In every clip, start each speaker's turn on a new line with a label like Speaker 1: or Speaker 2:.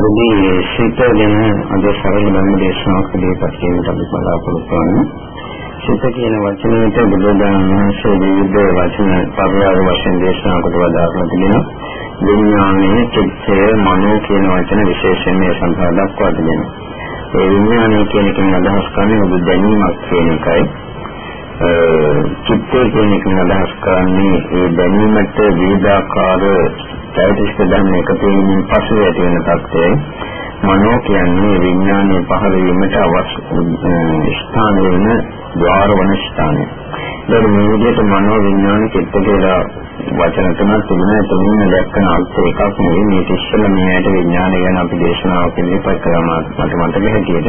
Speaker 1: පරිදි සිත ගැන අද සරල ධර්ම දේශනාවක් ඉදිරිපත් කිරීමට අපි බලාපොරොත්තු වෙනවා. සිත කියන වචනයට බුදුදාන වහන්සේ විවිධ වචන පරිවාර වශයෙන් දේශනා කොට වදාළා තිබෙනවා. විඥානයේ චිත්තය මනෝ කියන වචන විශේෂයෙන් මේ සඳහා දක්වා තිබෙනවා. ඒ විඥානය කියන එකෙන් අදහස් කරන්නේ ඔබ දැනීමක් කියන එකයි. චිත්තය කියන එකෙන් අදහස් කරන්නේ ඒ දැනීමට විවිධාකාර චෛතසික ධර්ම එකතු වීමෙන් පසු ඇති වෙන තත්ත්වය මනෝ කියන්නේ විඥානයේ පහළ වීමට අවශ්‍ය ස්ථාන වෙන ద్వාර වන ස්ථානය. ඒ මේ විදිහට මනෝ විඥාන චිත්ත කියලා වචන තුනක් තිබුණා. එතනින් දැක්කන අර්ථ එකක් නෙවෙයි මේ තිස්සල මෙයට විඥානය ගැන අපි දේශනාව පිළිපද කරා මට මතක හැටියට.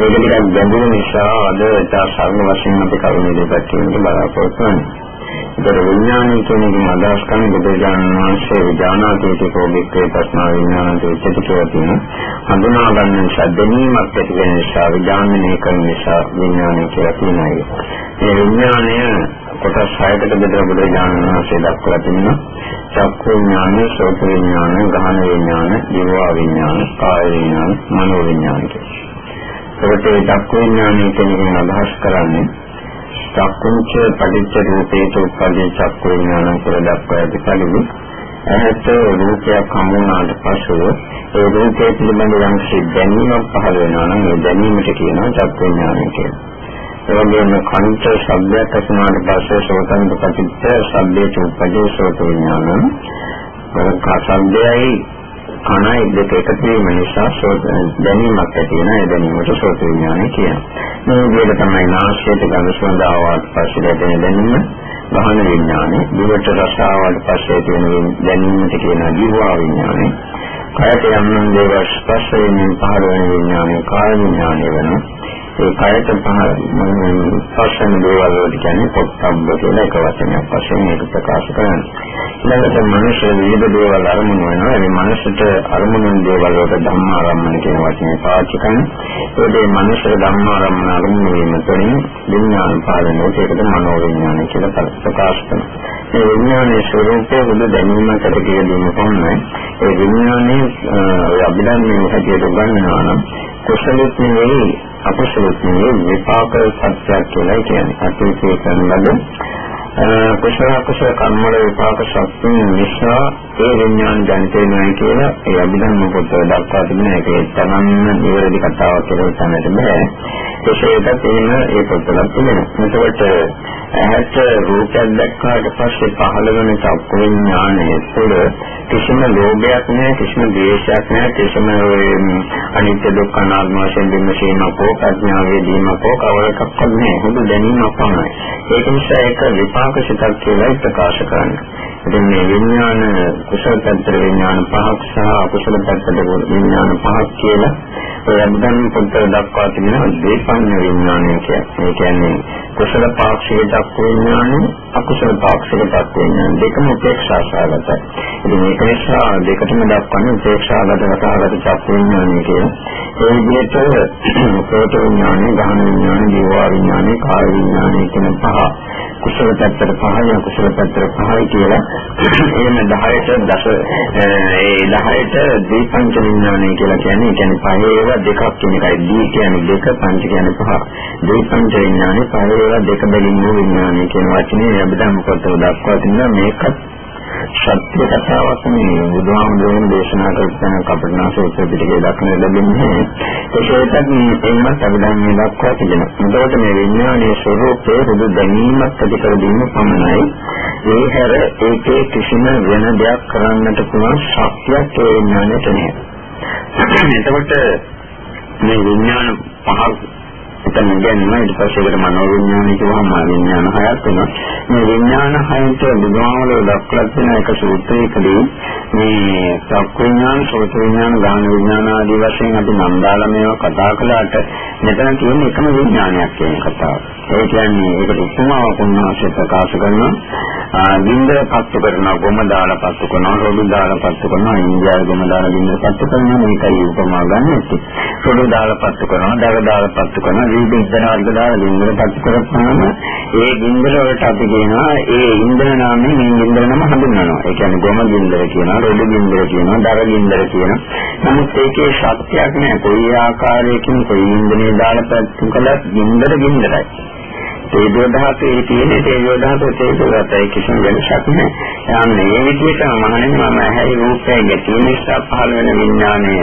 Speaker 1: ඒක ටිකක් ගැඹුරු නිසා අද තා සරණ වශයෙන් අපි කරුණු දෙකක් කියන්නේ බලාපොරොත්තු වෙනවා. ඒතර විඥානය කියන එකෙන් අදහස් කරන්නේ බුදුරජාණන් වහන්සේ විඥානාතීත කෝබික්කේ ප්‍රශ්න විඥානන්ත උච්චති කියලා තියෙන හඳුනා ගන්න ශබ්දනීමක් ඇති වෙන නිසා විඥානනය කරන නිසා විඥානය කියලා කියනවා. මේ විඥානය කොටස් හයකට බෙදලා බුදුරජාණන් වහන්සේ දක්වලා තිනවා. චක්කු විඥානය, සෝත විඥානය, ගහන විඥානය, දිවවා විඥානය, කාය විඥානය, මනෝ විඥානය කියලා. ඒකට ඒ චක්කු විඥානය කියන එකෙන් අදහස් කරන්නේ චක්කුංච පටිච්ච රූපේට උපදී චක්කු විඥානං කියලා දක්වා ඇති කලින් ඇහැට රූපයක් හමු වුණාට පසු ඒ රූපයේ පිළිබඳ යම් දැනීමක් පහළ වෙනවා නම් ඒ දැනීමට කියනවා චක්කු විඥානය කියලා. ඒ වගේම කන්ත ශබ්දයක් අසුනාට පස්සේ සෝතන්ත පටිච්ච ශබ්දයේ උපදී සෝත විඥානං වරක ශබ්දයයි කණයි දෙක එකතු වීම නිසා දැනීමක් ඇති වෙන ඒ දැනීමට සෝත විඥානය කියනවා. මේ විදිහට තමයි නාසයට ගඳ සුවඳ ආවට පස්සේ ලැබෙන දැනීම ගහන විඥානය, දිවට රස ආවට පස්සේ තියෙන දැනීමට කියන දිවා විඥානය. කයට යම් දේවල් ස්පර්ශ වෙනින් පහළ වෙන විඥානය කාය විඥානය වෙනවා. ඒ කයට පහ ස්පර්ශන දේවල් වලට කියන්නේ පොත්බ්බ කියලා එක වචනයක් වශයෙන් මේක ප්‍රකාශ කරනවා. ඊළඟට මනුෂ්‍ය විවිධ දේවල් අරමුණු වෙනවා. ඒ මනුෂ්‍යට අරමුණු දේවල් වලට ධම්මාරම්මන කියන වචනේ පාවිච්චි කරනවා. ඒකේ මනුෂ්‍ය ධම්මාරම්මන අරමුණු වීම තුළින් විඥාන පාලනය ඒකට මනෝ විඥාන කියලා ප්‍රකාශ කරනවා. මේ විඥානයේ ස්වરૂපය බුදු දැනීමකට කියදීම පමණයි. ඒ විඥානයේ අභිධර්මයේ හැටියට ගන්නවා නම් කුසලෙත් නෙවෙයි අකුසලෙත් නෙවෙයි විපාක සත්‍යයක් කියලා කියන්නේ. අතීතයේ කරන ලද කුසල කුසල කර්මවල විපාක ශක්තිය නිසා ඒ විඥාන ජනිත වෙනවා කියලා ඒ අභිධර්ම පොතේ දක්වා තිබෙන එක තමන්න නිවැරදි කතාවක් කියලා හිතන්නට බෑ. ඒකේටත් එහෙම ඒ පොතවල තිබෙනවා. එතකොට ඇහැට රූපයක් දැක්කාට පස්සේ පහළ වෙන චක්ක විඥානය තුළ කිසිම ලෝභයක් නැහැ කිසිම ද්වේෂයක් නැහැ කිසිම අනිත්‍ය දුක්ඛ අනාත්ම වශයෙන් දෙන්නසීමකෝ ප්‍රඥාවේ දීමකෝ කවරකක්වත් නැහැ. හොඳ දැනීමක් පමණයි. ඒක නිසා ඒක විපාක සිතක් කියලා ප්‍රකාශ කරන්නේ. ඉතින් මේ විඥාන කුසල පැත්තට විඥාන පහක් සහ අකුසල පැත්තට විඥාන පහක් කියලා ඔය අභිධර්ම පොතේ දක්වා තිබෙනවා දීපඤ්ඤ විඥානය කියන්නේ. ඒ කියන්නේ කුසල පාක්ෂික දක්ව විඥානය, අකුසල පාක්ෂික දක්ව විඥානය දෙකම උපේක්ෂා සාගතයි. ඉතින් මේක නිසා දෙකටම දක්වන්නේ උපේක්ෂාගත වතාවත චක්ක විඥානය කියන. ඒ විදිහට ප්‍රෝත විඥානය, ගහන විඥානය, ජීව විඥානය, කාය විඥානය කියන පහ කුසල පැත්තට පහයි අකුසල පැත්තට පහයි කියලා. එහෙම 10ට දස ඒ 10ට දීපංච විඥානය කියලා කියන්නේ කියන්නේ පහේ ඒවා දෙකක් කියන එකයි. දී කියන්නේ දෙක පංච කියන්නේ පහ. දීපංච විඥානය පහේ ඒවා දෙක බැලින්න විඥානය කියන වචනේ අපිට මොකටද දක්වා තිනවා මේකත් සත්‍ය කතාවක් නෙවෙයි බුදුහාමුදුරුවෝ දේශනා කරන කපටනාසෝත්‍ර පිටකේ දක්වන ලැබෙන්නේ ඒකෙත් එන්නත් අභිධර්මයේ දක්වා තිබෙනවා. එතකොට මේ විඥානයේ ස්වરૂපයේ බුදු දැනීමක් ඇති කර දීම පමණයි. ඒ හැර ඒකේ කිසිම වෙන දෙයක් කරන්නට පුළුවන් ශක්තියක් ඒ විඥානයට නැහැ. එතකොට මේ විඥාන පහ එතන ගැනීම ඊට පස්සේ ඒකට මනෝවිඥාන කියවම විඥාන හයක් වෙනවා. මේ විඥාන හයට බුදුහාමල දක්වලා තියෙන එක සූත්‍රයකදී මේ සක්විඥාන, සෝත විඥාන, ගාන විඥාන ආදී වශයෙන් අපි නම් දාලා මේවා කතා කළාට මෙතන තියෙන එකම විඥානයක් කියන කතාව. ඒ කියන්නේ ඒකට උපමාවක් උන්වහන්සේ ප්‍රකාශ කරනවා. බින්දර පත්තු කරනවා, ගොම දාලා පත්තු කරනවා, රොඩු දාලා පත්තු කරනවා, ඉන්දියාවේ ගොම දාලා බින්දර පත්තු කරනවා මේකයි උපමාව ගන්න. සොළු දාලා පත්තු කරනවා, දර දාලා පත්තු කරනවා, විවිධ ඉන්ධන වර්ග දාලා ගින්දර පත්තු කරපුවාම ඒ ගින්දර වලට අපි කියනවා ඒ ඉන්ධන නාමයෙන් මේ ගින්දර නම හඳුන්වනවා. ඒ කියන්නේ ගොම ගින්දර කියනවා, රොඩු ගින්දර කියනවා, දර ගින්දර කියනවා. නමුත් ඒකේ ශක්තියක් නෑ. කොයි ආකාරයකින් කොයි ඉන්ධනේ දාලා පත්තු කළත් ගින්දර ගින්දරයි. තේජෝ ධාතුවේ තියෙන තේජෝ ධාතුව තේජෝ ධාතයි කිසිම වෙනසක් නැහැ. යන්නේ මේ විදිහට මහණෙනි මම ඇහැයි රූපය ගැටීම නිසා පහළ වෙන විඥානය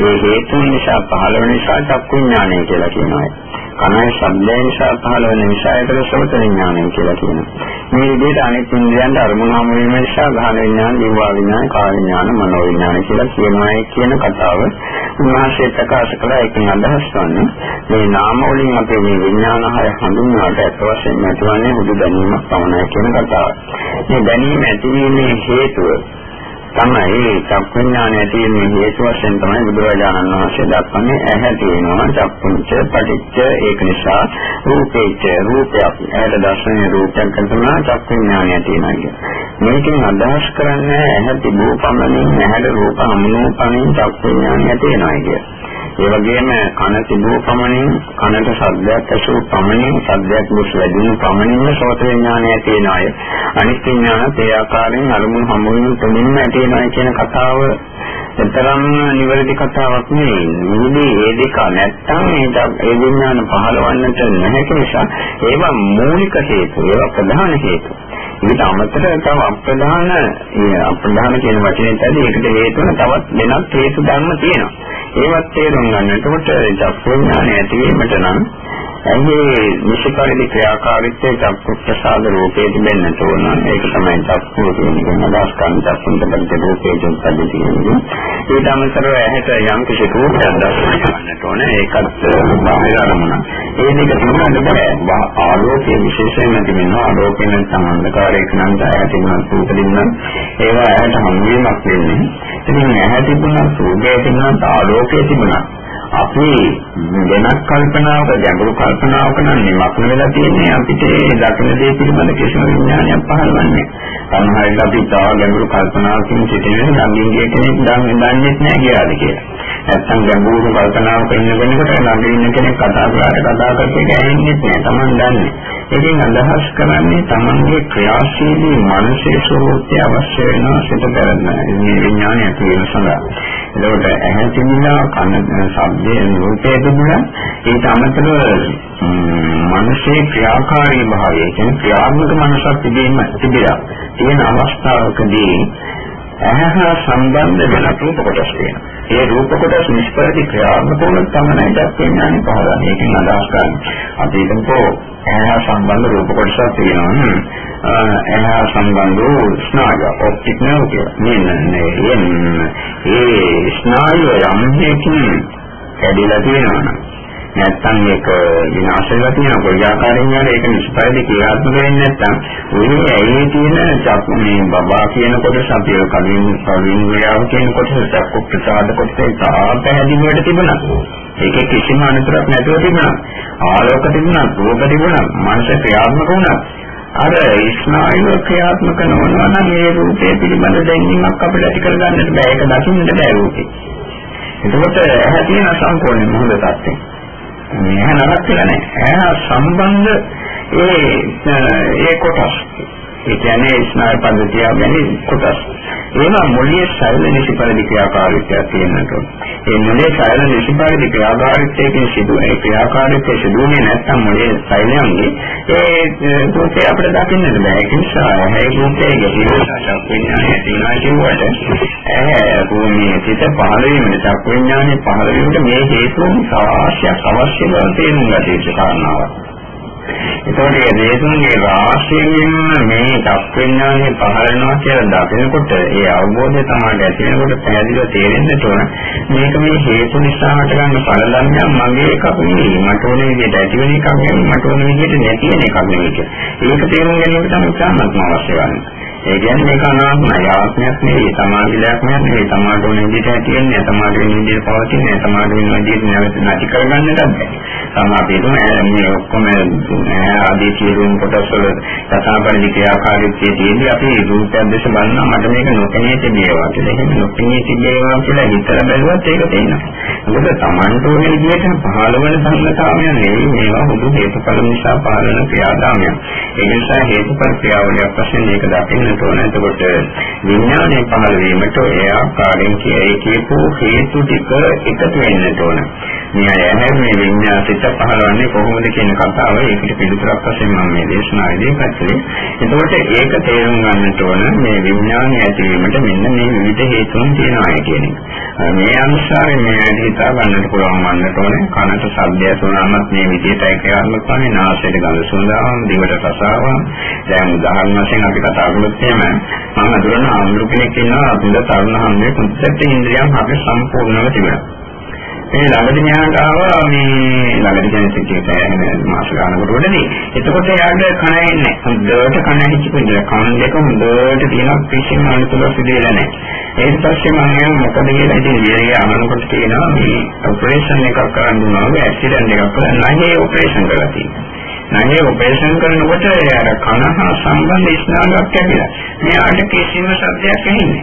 Speaker 1: මේ හේතු නිසා පහළ වෙන නිසා චක්කු විඥානය කියලා කියනවා. කනයි ශබ්දය නිසා පහළ වෙන නිසා ඒකට සෝත විඥානය කියලා කියනවා. මේ විදිහට අනිත් ඉන්ද්‍රියන්ට අරමුණු හමු වීම නිසා ගහන විඥාන, දිවා විඥාන, කාය විඥාන, මනෝ විඥාන කියලා කියනවා කියන කතාව උන්වහන්සේ ප්‍රකාශ කළා ඒකෙන් අදහස් ගන්න. මේ නාම වලින් අපේ මේ විඥාන හය හඳුන්වන්නට ඇත්ත වශයෙන්ම ඇතිවන්නේ හුදු දැනීමක් පමණයි කියන කතාව. මේ දැනීම ඇතිවීමේ හේතුව තමයි චක්ඥාන ඇති වෙන හේතු වශයෙන් තමයි බුදුරජාණන් වහන්සේ දක්වන්නේ ඇහැ තියෙනවා චක්කුංච පටිච්ච ඒක නිසා රූපේච රූපයක් ඇහැට දර්ශනීය රූපයක් කරනවා චක්ඥානය තියෙනවා කියන්නේ. මේකෙන් අදහස් කරන්නේ ඇහැ තිබූ පමණින් ඇහැට රූප හමුනු පමණින් චක්ඥානය තියෙනවා කියන්නේ. ඒ වගේම කන තිබූ පමණින් කනට ශබ්දයක් ඇසූ පමණින් ශබ්දයක් දුස් වැඩිම පමණින්ම සෝත විඥානය තියෙන අය. අනිත් විඥාන ඒ ආකාරයෙන් අරමුණු හමු වෙන තුලින්ම ඇතිවෙනවා කියන කතාව එතරම් නිවැරදි කතාවක් නෙවෙයි. මේ මේ දෙක නැත්තම් ඒ විඥාන පහළවන්නට නැහැ නිසා ඒවා මූලික හේතු, ඒවා ප්‍රධාන හේතු. ඊට අමතරව තව අප්‍රධාන අප්‍රධාන කියන වචනේත් ඇදී ඒකට හේතු වෙන තවත් වෙනත් හේතු ධර්ම තියෙනවා. ඒවත් තේරුම් ගන්න. එතකොට චක්කු විඥානය ඇතිවීමට නම් ඇහි නිෂ්පරිදි ක්‍රියාකාරීත්වයේ චක්කු ප්‍රසාද රූපේ තිබෙන්නට ඕන. ඒක තමයි චක්කු කියන අදහස් ගන්න චක්කුන්ට බඳ රූපේ ජොත්පදි කියන්නේ. ඊට අමතරව ඇහැට යම් කිසි රූපයක් දැක්වන්නට ඕන. ඒකත් බාහිර අරමුණ. ඒ දෙක තුනට බෑ. ආලෝකයේ විශේෂයෙන්ම තිබෙනවා. ආලෝකයෙන් සම්බන්ධකාරයක් නම් ඇහැට තියෙන රූප දෙන්න. ඒවා ඇහැට හමු වීමක් වෙන්නේ. ඉතින් ඇහැ තිබුණා, රූපය තිබුණා, ආලෝකය තිබුණා. අපි වෙනත් කල්පනාවක ගැඹුරු කල්පනාවක නම් නිමක්න වෙලා තියෙන්නේ අපිට ඒ දකින දේ පිළිබඳ කිසිම විඥානයක් පහළවන්නේ. සමහරවිට අපි තා ගැඹුරු කල්පනාවකින් සිටින ළඟින්ගේ කෙනෙක් දන්නේ නැහැ කියලාද කියලා. නැත්තම් ගැඹුරු කල්පනාවක ඉන්න වෙනකොට ළඟ ඉන්න කෙනෙක් කතා කරාට කතා කරපේ ගෑන්නේ නැහැ. Taman දන්නේ. ඒකෙන් අදහස් කරන්නේ Tamanගේ ක්‍රියාශීලී මානසික ස්වභාවය අවශ්‍ය වෙනවා සිත කරන මේ විඥානය ඇති වෙන සඳහා. එතකොට ඇහැ තිබුණා කන ශබ්දයේ රූපේ තිබුණා ඊට අමතරව මනසේ ක්‍රියාකාරී භාවය කියන්නේ ක්‍රියාත්මක මනසක් තිබීම තිබිලා තියෙන අවස්ථාවකදී ඇහැ සම්බන්ධ වෙන රූප කොටස් තියෙනවා. ඒ රූප කොටස් නිෂ්පරති ක්‍රියාත්මක වුණ තමයි දක්වන්නේ පහළ. මේකෙන් අදහස් ගන්න. අපි හිතමු ඇහැ සම්බන්ධ රූප කොටසක් තියෙනවා. ඇහැ සම්බන්ධ වූ ස්නායු ඔප්ටික් නර්ව් කියලා. මේ ඒ ස්නායු යම් හේකින් කැඩිලා තියෙනවා. නැත්තම් ඒක විනාශ වෙලා තියෙන කොයි ආකාරයෙන් හරි ඒක නිෂ්පරිදි ක්‍රියාත්මක වෙන්නේ නැත්තම් ඔය ඇයි තියෙන චක් මේ බබා කියන කොටස අපි කලින් කලින් ව්‍යාව කියන කොටස චක්ක ප්‍රසාද කොටසේ තා පැහැදිලිවට තිබුණා. ඒකේ කිසිම අනතුරක් නැතුව තිබුණා. ආලෝක තිබුණා, රූප තිබුණා, මනස ක්‍රියාත්මක වුණා. අර ස්නායු ක්‍රියාත්මක නොවනවා නම් මේ රූපය පිළිබඳ දැනීමක් අපිට ඇති කරගන්නට බෑ. ඒක දකින්නට බෑ රූපේ. එතකොට ඇහැ තියෙන සම්පූර්ණ මොහොත තත්ත්වය. මේ නරක කියලා නෑ. ඇහැ සම්බන්ධ ඒ ඒ කොටස්. ඒ කියන්නේ ස්නායු පද්ධතිය ගැන කොටස්. ඒවා මොළයේ සෛල නිසිපරිදි ක්‍රියාකාරීත්වයක් තියෙනට. ඒ මොළයේ සෛල නිසිපරිදි ක්‍රියාකාරීත්වයෙන් සිදු ඒ ක්‍රියාකාරීත්වය සිදුුනේ නැත්නම් මොළයේ සෛලයන්ගේ ඒ රූපේ අපිට දකින්නට බෑ. ඒ නිසා ඒ රූපයේ ගැටීම විඥානය තියෙනවා කියුවට ඒ භූමියේ සිට පහළ වීම චක්ක විඥානයේ පහළ වීමට මේ හේතුන් සාක්ෂියක් අවශ්‍ය බව තේරුම් ගත යුතු කාරණාවක්. ඒකෝට මේ දේශුන්ගේ රාශියෙන් මේ දක්විඥානයේ පහළනවා කියලා දකිනකොට ඒ අවබෝධය තමයි ඇති වෙනකොට පැහැදිලිව තේරෙන්නට ඕන මේක මේ හේතු නිසා හටගන්න ඵලධර්මයක් මගේ එකක් නෙවෙයි. මට ඕන විදිහට ඇති වෙන එකක් නෙවෙයි. මට ඕන විදිහට නැති වෙන එකක් නෙවෙයි ඒක තේරුම් ගැනීම තමයි සාමත්ම අවශ්‍ය වන්නේ. ඒ කියන්නේ මේක අනාත්මයි. ආත්මයක් නෙවෙයි. සමාධියක් නෙවෙයි. සමාධි ඕන විදිහට ඇති වෙන්නේ සමාධි වෙන විදිහට පවතින්නේ සමාධි වෙන විදිහට නැවත නැති කරගන්නට බෑ. සමාධිය තුන මේ ඔක්කොම ආදී සියලුම කොටස් වල තථාපරිදි ක්‍රියාකාරීත්වයේ තියෙන්නේ අපි රූපයක් දැස බලනවා මට මේක නොපෙනී තිබේවා කියලා. එහෙම නොපෙනී තිබේවා කියලා හිතලා බැලුවත් ඒක තේනවා. මොකද Tamanට ඕන විදිහට පහළවන ධර්මතාවයන් නෙවෙයි මේවා හුදු හේතුඵල නිසා පහළන ක්‍රියාදාමයක්. ඒ නිසා හේතුඵල ක්‍රියාවලියක් වශයෙන් මේක දකින්නට ඕන. එතකොට විඥානයේ පහළ වීමට ඒ ආකාරයෙන් කියේ කියපු හේතු ටික එකතු වෙන්නට ඕන. මේ ඇහැ මේ විඥාසිත පහළවන්නේ කොහොමද කියන කතාව ඒකට පිළිතුරක් වශයෙන් මම මේ දේශනාවේදී පැත්තේ. එතකොට ඒක තේරුම් ගන්නට ඕන මේ විඥානය ඇතිවීමට මෙන්න මේ විවිධ හේතුන් තියෙනවා කියන එක. මේ අනුසාරයෙන් මේ හිතා ගන්නට පුළුවන් වන්නට ඕනේ. කනට ශබ්දය සුණාමත් මේ විදිහටයි ක්‍රියාත්මක වන්නේ. නාසයට ගඳ සුවඳාවම, දිවට රසාවම. දැන් උදාහරණ වශයෙන් අපි කතා කළොත් එහෙම මම අඳුරන ආම්ලු කෙනෙක් ඉන්නවා අපිට තරුණ හැමෝම කුච්චත් ඉන්ද්‍රියන් අපි සම්පූර්ණව තිබුණා. මේ ළඟදී මෙහාට ආවා මේ ළඟදී කියන සිටියට මාස ගන්නකොට වලදී එතකොට යාගේ කන එන්නේ හොඳට කන හිච්චිපිට කන දෙක හොඳට තියෙන කිසිම අනුතුල සිදුවෙලා නැහැ. ඊට පස්සේ මම එහෙම මොකද කියලා ඉතින් විරේ අහනකොට කියනවා මේ ඔපරේෂන් එකක් කරන්න උනව ඇක්සිඩන්ට් එකක් කරලා නැහැ ඔපරේෂන් කරලා තියෙනවා. නැහැ ඔපරේෂන් කරනකොට අර කන හා සම්බන්ධ ස්නායුවක් කැපිලා මෙයාට කිසිම සද්දයක් ඇහෙන්නේ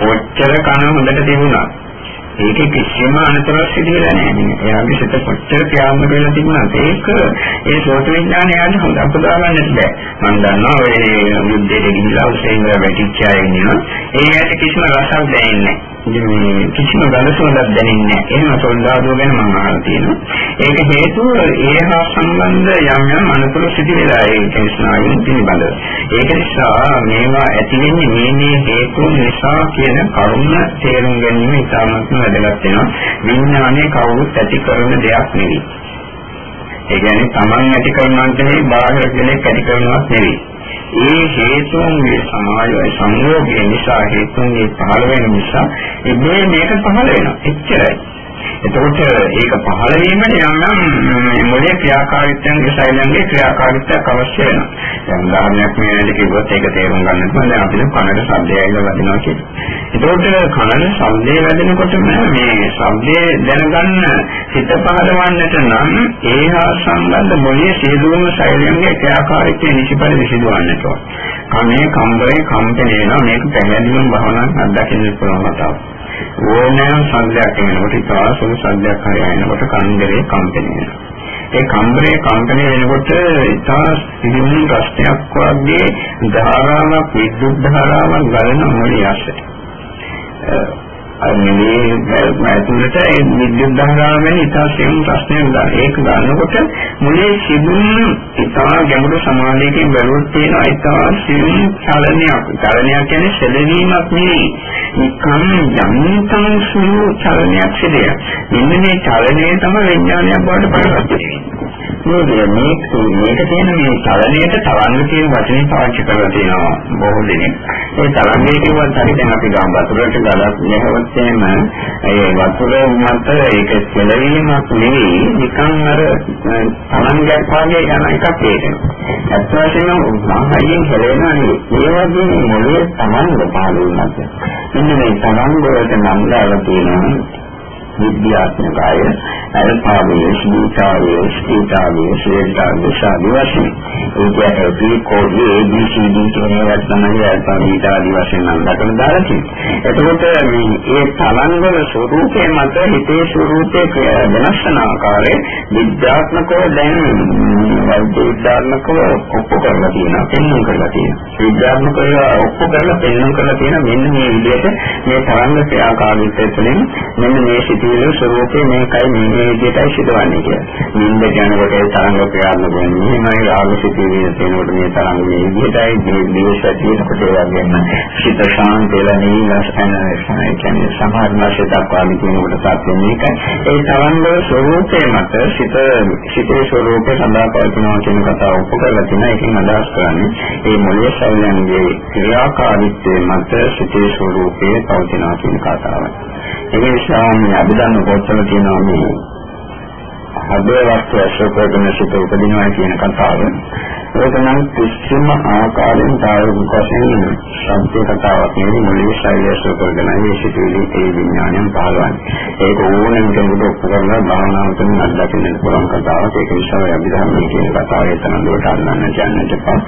Speaker 1: කොච්චර කන හොඳට තිබුණා. ඒකේ කිසිම අනතුරක් සිදුවෙලා නැහැ. එයාගේ සිත කොච්චර ක්‍රියාත්මක වෙලා තිබුණාද ඒක ඒ සෝත විඥානයට හොඳ අපදා ගන්නට බෑ. මම දන්නවා ඔය යුද්ධයට ගිහිලා උසෙන් වැටිච්ච අය ඉන්නවා. ඒ ඇයට කිසිම රසක් දැනෙන්නේ නැහැ. කිසිම ගලසුවක්වත් දැනෙන්නේ නැහැ. එහෙම සොල්දාදුව ගැන මම අහලා තියෙනවා. ඒක හේතුව ඒ හා සම්බන්ධ යම් යම් අනුකූල සිටි වෙලා ඒ තේස්නාවෙන් පිළිබඳව. ඒක නිසා මේවා ඇති වෙන්නේ මේ මේ හේතු නිසා කියන කරුණ තේරුම් ගැනීම ඉතාමත්ම වැදගත් වෙනවා. විඥානයේ කවුරුත් ඇති කරන දෙයක් නෙවෙයි. ඒ කියන්නේ Taman ඇති කරනවත් නෙවෙයි බාහිර කෙනෙක් ඇති කරනවත් නෙවෙයි. ඒ හේතුන්ගේ සමායය සංයෝගය නිසා හේතුන්ගේ පහළ වෙන නිසා ඉබේ මේක පහළ වෙනවා. එච්චරයි. එතකොට ඒක පහළ වීමට යම් යම් මොලේ ක්‍රියාකාරීත්වයන්ගේ ශෛලයන්ගේ ක්‍රියාකාරීත්වයක් අවශ්‍ය වෙනවා. දැන් උදාහරණයක් මේකට කිව්වොත් ඒක තේරුම් ගන්නත් මම දැන් අපිට කනට ශබ්දය ඇවිල්ලා වදිනවා කියන්නේ. එතකොට කනට ශබ්දය වැදෙනකොටම මේ ශබ්දය දැනගන්න හිත පහළවන්නට නම් ඒහා සම්බන්ධ මොලේ සියලුම ශෛලයන්ගේ ක්‍රියාකාරීත්වය නිසිපරිදි සිදුවන්නට ඕන. කනේ කම්බරේ කම්පන වෙනවා මේක පැහැදිලිවම භවනාවක් අත්දකින්න පුළුවන් කතාවක්. ඕනෑම සංඥාවක් එනකොට ඉතාලසුළු සංඥාවක් හරි ආනකොට කන්දරේ කම්පණය වෙනවා. ඒ කම්බරේ කම්පණය වෙනකොට ඉතා සිහිමුණු රස්නයක් වගේ ධාරාවක් විද්‍යුත් ධාරාවක් ගලන මොළේ ඇස්සේ. අනිනේ ඇතුළට ඒ විද්‍යුත් ධාරාව ගැන ඉතාලසියම් ප්‍රශ්නයක් ගන්න. ඒක ගන්නකොට මුලේ සිදුවන ඉතා ගැඹුරු සමාධියකින් බැලුවොත් තියෙන ඉතාලසියම් චලනයක්. චලනයක් කියන්නේ සැලවීමක් නෙවෙයි. නිකම් යන්තම් සුළු චලනයක් සිදුවේ. මෙන්න මේ චලනය තමයි විඥානයක් බවට පරිවර්තනය වෙන්නේ. මේක මේක තියෙන මේ චලනයට තරංග කියන වචනේ පාවිච්චි කරලා තියෙනවා බොහෝ දෙනෙක්. ඒ තරංගය කියවත් හරි දැන් අපි ගම් වතුරට ගලක් නැහවත් එහෙම ඒ වතුර මත ඒක සැලවීමක් නෙවෙයි නිකන් අර තරංගයක් වගේ යන එකක් තේරෙනවා. ඇත්ත වශයෙන්ම මහයෙන් හැලෙනවා නෙවෙයි. ඒ වගේ මොළයේ තරංග පහළ වෙනවා. මෙන්න මේ තරංග වලට නම් දාලා තියෙනවා විද්‍යාත්මකය අල්පාවේ සීතාවේ සීතාවේ ශ්‍රේෂ්ඨාවේ සාදි වශයෙන් ඒකේ P code A B C D කියන ඒවා තමයි අල්පා බීටා ආදී වශයෙන් නම් දක්වන දාලා තියෙන්නේ. එතකොට මේ ඒ තරංගවල ස්වરૂපයේ මත හිතේ ස්වરૂපයේ වෙනස් වෙන ආකාරය විද්‍යාත්මකව දැන් විද්‍යාත්මකව ඔප්පු කරලා තියෙනවා, පෙන්වන්න කරලා තියෙනවා. විද්‍යාත්මකව ඔප්පු කරලා පෙන්වන්න කරලා තියෙන මෙන්න මේ විදිහට මේ තරංග ක්‍රියාකාරීත්වය තුළින් මෙන්න මේ සිට සියලු ස්වરૂපේ මේකයි මේ විදිහටයි සිදුවන්නේ කියලා. නිින්ද යනකොට තරංග ක්‍රියාත්මක වෙන්නේ එහෙමයි රාග සිතිවිලි තියෙනකොට මේ තරංග මේ විදිහටයි මේ දේශය තියෙනකොට ඒ වගේම සිත ශාන්ත වෙලා නිවස් යනවා ඒ කියන්නේ සමහර මාසේ දක්වා විදිනකොට සාත්‍ය මේක. ඒ තරංග ස්වરૂපේ මත සිත සිතේ ස්වરૂපේ සඳහා පවතිනවා කියන කතාව උපකරලා තියෙන එකෙන් අදහස් කරන්නේ ඒ මොළයේ සැලයන්ගේ ක්‍රියාකාරීත්වය මත සිතේ ස්වરૂපේ පවතිනවා කියන කතාවයි. ඒ නිසා මේ අභිධර්ම පොත්වල තියෙනවා මේ හදේ වස්තු අශෝකගෙන සිට උපදිනවා කියන කතාව. ඒක නම් කිසිම ආකාරයෙන් තාවුක වශයෙන් සත්‍ය කතාවක් නෙවෙයි මුලින් ශෛලයේ කරගෙන මේ සිටිවිලි ඒ විඥානයෙන් පහළවන්නේ. ඒක ඕනෙම කෙනෙකුට ඔප්පු කරලා භාවනාවකින් අත්දකින්න පුළුවන් කතාවක්. ඒක නිසා අභිධර්මයේ කියන කතාව එතන දුරට අල්ලන්න යන්නට එපා.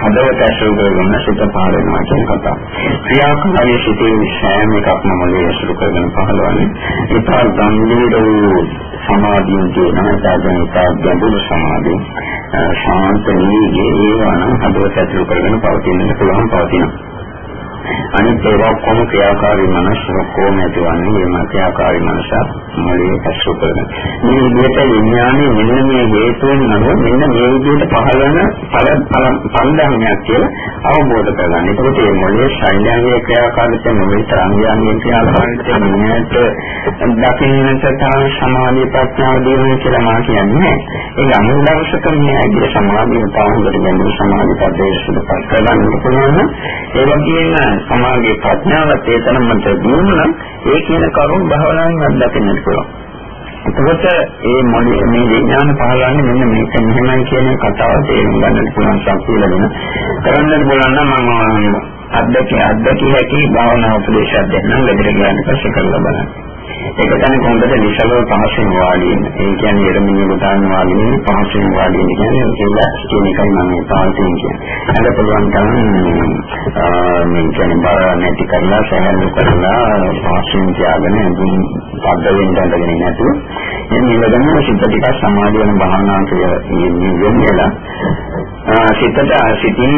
Speaker 1: හදවත ඇසුරු කරගෙන සිත පාරනවා කියන කතාව. ක්‍රියාකාරී සිටිවිලි සෑම එකක්ම මුලින් ඇසුරු කරගෙන පහළවන්නේ. ඒක ගම්බීර වූ සමාධියෙන් කියනවා සාධනිකා ගැඹුරු සමාධිය ශාන්ත නිවිගේ ඒවා නම් හදවත ඇතුළු කරගෙන පවතින්නට පුළුවන් පවතිනවා අනිත් ඒවා කොහොම ක්‍රියාකාරී මනස කොහොම ඇතිවන්නේ මේ ක්‍රියාකාරී මනස මොලේ ඇසුරු කරන මේ විදිහට විඥානයේ මෙන්න මේ හේතුන් නම මෙන්න මේ විදිහට පහළ වෙන පල පන්දහමක් කියලා අවබෝධ කරගන්න. ඒකත් මේ මොලේ ශෛලයන්ගේ ක්‍රියාකාරීත්වය මොලේ තරංගයන්ගේ ක්‍රියාකාරීත්වය මෙන්නට දකින්නට තාම සමාධි ප්‍රඥාව දිනන කියලා මා කියන්නේ. ඒ අනුන් දවසක මේ ඇගේ සමාධිය තාමකට ගැඹුරු සමාධි පදේශයට පත් කරගන්න පුළුවන්. ඒ වගේම සමාගයේ ප්‍රඥාවත් ඒ තරමට දියුණු ඒ කියන කරුණ භාවනාවෙන් අත්දකින්නට පුළුවන්. එතකොට මේ මොළේ මේ විඥාන පහළන්නේ මෙන්න මේක මෙහෙමයි කියන කතාව තේරුම් ගන්නට පුළුවන් ශක්තිය ලැබෙන. කරන්නට පුළුවන් නම් මම අත්දැකිය අත්දැකිය හැකි භාවනා උපදේශයක් දෙන්නම් ලැබෙන්න ගන්න පස්සේ කරලා බලන්න. ඒක තමයි හොඳට නිසලව පහසුවෙන් වාඩි වෙන. ඒ කියන්නේ එරමිනිය ගොඩාන වාඩි වෙන පහසුවෙන් වාඩි වෙන කියන්නේ රිලැක්ස් කියන එකයි මම පාවිච්චි කියන්නේ. අද පුළුවන් තරම් මේ කියන්නේ බර නැති කරලා සහැල්ලු කරලා පහසුවෙන් තියාගෙන පද්දවෙන් දැනගෙන නැතුව මේ නිවැරදිව සිත ටිකක් සමාධි වෙන භාවනා කියලා වෙන්නලා සිතට සිතින්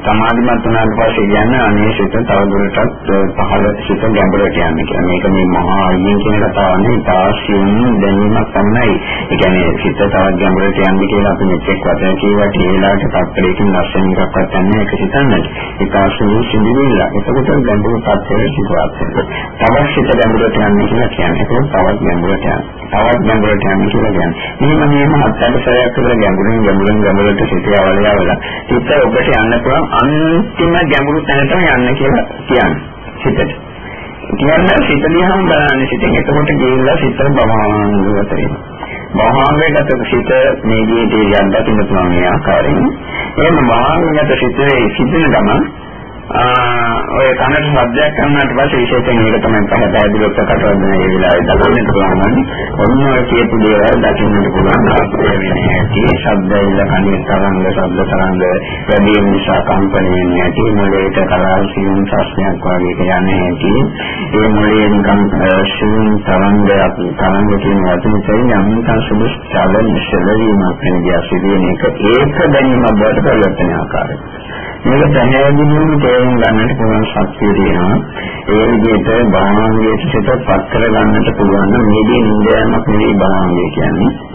Speaker 1: සමාධිමත් වුණාට පස්සේ කියන්නේ අනේ සිත තවදුරටත් පහළ සිත ගැඹුරට යන්නේ කියලා. මේක මේ මහා අයියෙන් කියන කතාව නෙවෙයි තාක්ෂණ දැනීමක් තමයි. ඒ කියන්නේ සිත තවත් ගැඹුරට යන්නේ කියලා අපි මෙච්චර වචන කියවට ඒ වෙලාවට තත්පරයකින් ලස්සන එකක්වත් නැහැ ඒක හිතන්නට. ඒ තාක්ෂණ සිඳිවිල්ල. එතකොට ගැඹුරු තත්ත්වයට සිදුවත් වෙනවා. තවත් සිත ගැඹුරට යන්නේ කියලා කියන්නේ. ඒක තවත් ගැඹුරට යනවා. තවත් ගැඹුරට යන්නේ කියලා කියන්නේ. මෙහෙම මෙහෙම හත්කට සැරයක් විතර ගැඹුරින් ගැඹුරින් ගැඹුරට සිත යවලා සිත ඔබට යන්න පුළුවන් අන්තිම ගැඹුරු තැනටම යන්න කියලා කියන්නේ. සිතට. කියන්නේ සිත දිහාම බලන්නේ සිතෙන් එතකොට ගිහිල්ලා සිත බවහාංගයට එනවා. බවහාංගයට සිත මේ ජීවිතේ යන්න දකින්න පුළුවන් මේ ආකාරයෙන්. එහෙනම් බවහාංගයට සිතේ සිටින ගමන් ඔය කනට ශබ්දයක් කරනාට පස්සේ විශේෂයෙන් ඒක තමයි පැහැදිලිව ප්‍රකට වෙන මේ වෙලාවේ දකින්නට පුළුවන්. ඔන්න ඔය කියපු දේවල් දකින්නට පුළුවන් ආස්තේ වෙන්නේ ඇති. ශබ්දයිල කනේ තරංග ශබ්ද තරංග වැඩි නිසා කම්පන වෙන්නේ ඇති. මොලේට කලාව සියුම් ප්‍රශ්නයක් වගේ කියන්නේ ඇති. ඒ මොලේ නිකන් සියුම් තරංගයක් තරංග කියන වචනේ යම්කම් සුදු චලන ශරීරයක් වෙන දිහා එක ඒක දැනීමක් බවට පරිවර්තන ආකාරය. මේක පැහැදිලිවම තේරුම් ගන්නට පුළුවන් ශක්තිය තියෙනවා. ඒ විදිහට භාවනාවේ සිට පත් කර ගන්නට පුළුවන් නම් මේදී නින්දයන්ක් නෙවෙයි භාවනාවේ කියන්නේ.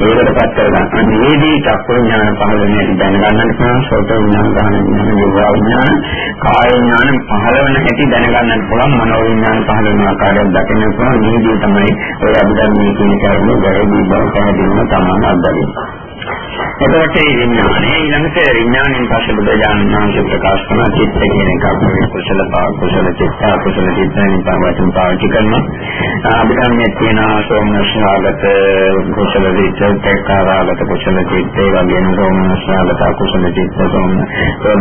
Speaker 1: ඒකට පත් කර ගන්න. අනිවේදී චක්ක විඥාන පහළ වෙන හැටි දැනගන්නට පුළුවන්. සෝත විඥාන ගහන විඥාන යෝගා විඥාන කාය විඥාන පහළ වෙන හැටි දැනගන්නට පුළුවන්. මනෝ විඥාන පහළ වෙන ආකාරයක් දකින්න පුළුවන්. මේදී තමයි ඔය අභිධර්මයේ කියන කරුණු වැරදි බව පැහැදිලිවම තමයි අත්දැකීම. එතකොට මේ විඥානය ඊළඟට විඥානයෙන් පස්සේ බුදුජානක වහන්සේ ප්‍රකාශ කරන චිත්ත කියන එක අපේ කුසල පාව කුසල චිත්ත කුසල චිත්තෙන් පාවචන පාවිච්චි කරනවා අපිට තියෙන සෝමනස්නාගත කුසල චිත්ත තේකාරාගත කුසල චිත්ත ඒ වගේම සෝමනස්නාගත කුසල චිත්ත සෝම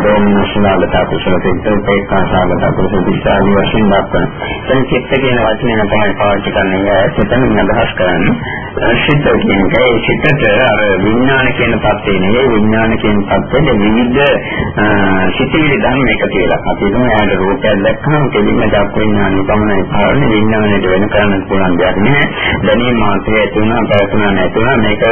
Speaker 1: සෝමනස්නාගත කුසල චිත්ත තේකාරාගත කුසල චිත්ත ආදී වශයෙන් දක්වන. දැන් චිත්ත කියන වචනේ තමයි පාවිච්චි කරන්නේ. චිත්තෙන් අදහස් කරන්නේ චිත්ත කියන එක ඒ චිත්තට අර විඥාන කියන තත්ත්වේ නෙවෙයි විඥාන කියන තත්ත්වෙද විවිධ සිතිවිලි ධර්ම එක කියලා. අපි හිතමු යාට රූපයක් දැක්කම කෙලින්ම දක් විඥානෙ පමණයි පාරන්නේ විඥානෙට වෙන කරන්න පුළුවන් දෙයක් නෑ. දැනීම මාත්‍රය ඇති වුණා පැවතුණා නැති වුණා මේක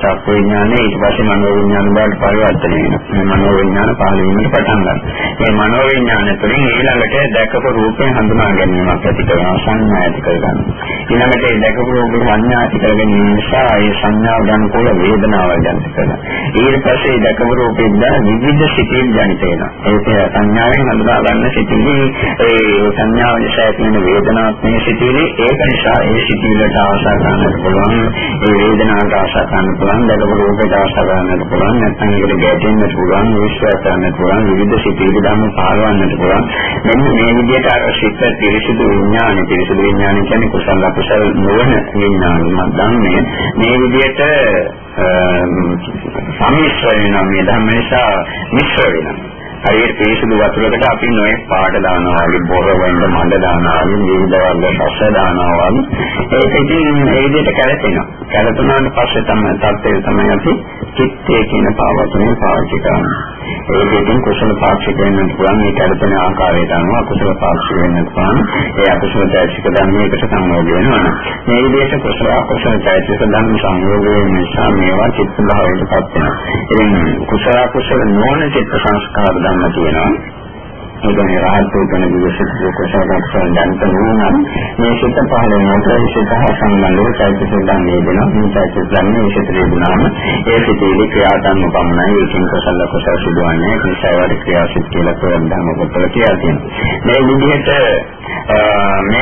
Speaker 1: චක්ක විඥානේ ඊට පස්සේ මනෝ විඥාන බවට පරිවර්තනය වෙනවා. මේ මනෝ විඥාන පහළ වීමට පටන් ගන්නවා. මේ මනෝ විඥාන තුළින් ඊළඟට දැකපු රූපේ හඳුනා ගැනීමක් ඇති කරනවා සංඥා ඇති කරගන්නවා. ඊළඟට ඒ දැකපු රූපේ සංඥා ඇති කර ගැනීම නිසා ඒ සංඥාව ගන්නකොට වේදනාවක් ජනිත කරනවා. ඊට පස්සේ දැකපු රූපෙද්ද විවිධ සිතිවිලි ජනිත වෙනවා. ඒක සංඥාවෙන් හඳුනා ගන්න සිතිවිලි ඒ සංඥාව නිසා තියෙන වේදනාත්මක සිතිවිලි ඒක නිසා ඒ සිතිවිලට ආශා කරන්නට පුළුවන්. ඒ වේදනාවට ආශා කරන්නට පුළුවන්. දැකපු රූපයට ආශා කරන්නට පුළුවන්. නැත්නම් ඒකට ගැටෙන්නට පුළුවන්. විශ්වාස කරන්නට පුළුවන්. විවිධ සිතිවිලි ධර්ම පහළවන්නට පුළුවන්. මෙන්න මේ විදිහට අර සිත පිරිසිදු විඥාන පිරිසිදු විඥාන කියන්නේ කුසල අකුසල නොවන විඥාන මම දන්නේ මේ විදිහට සම්මිශ්‍ර වෙනවා මේ ධර්ම නිසා මිශ්‍ර වෙනවා හරියට පිරිසුදු වතුරකට අපි නොයෙක් පාට දානවා වගේ බොර වෙන්න මඩ දානවා වගේ විවිධ වර්ග රස දානවා වගේ. ඒක ඉතින් ඒ විදිහට කැරටෙනවා කැරටුණාට පස්සේ තමයි තත්ත්වය තමයි අපි චිත්තය කියන පාවතුනේ පාවිච්චි කරන්නේ. ඒක ඉතින් කුසල පාක්ෂික වෙන්න පුළුවන්. මේ කැරටෙන ආකාරයට අනුව අකුසල පාක්ෂික වෙන්න පුළුවන්. ඒ අකුසල චෛතසික ධර්මයකට සංයෝග වෙනවා මේ විදිහට කුසල අකුසල චෛතසික ධර්ම සංයෝග වෙන නිසා මේවා චිත්ත භාවයට පත් වෙනවා. ඉතින් කුසල අකුසල නොවන චිත්ත සංස්කාර ධර්ම තියෙනවා ඒකනේ රහත් වූ විශේෂ කුසලකම් දැනට නුනන මේ සිත පහළ වෙනකොට සිත හා සම්බන්ධව චෛතසික ධර්මයේ දෙන මේ චෛතසික ධර්මයේ විශේෂ දුනාම ඒ සිතේ ක්‍රියාදාම පමණයි ඒකෙන් කුසල කුසල සිදුවන්නේ. ඒ නිසා වල ක්‍රියාසිත කියලා කියන ධර්ම පොතල කියලා තියෙනවා. මේ විදිහට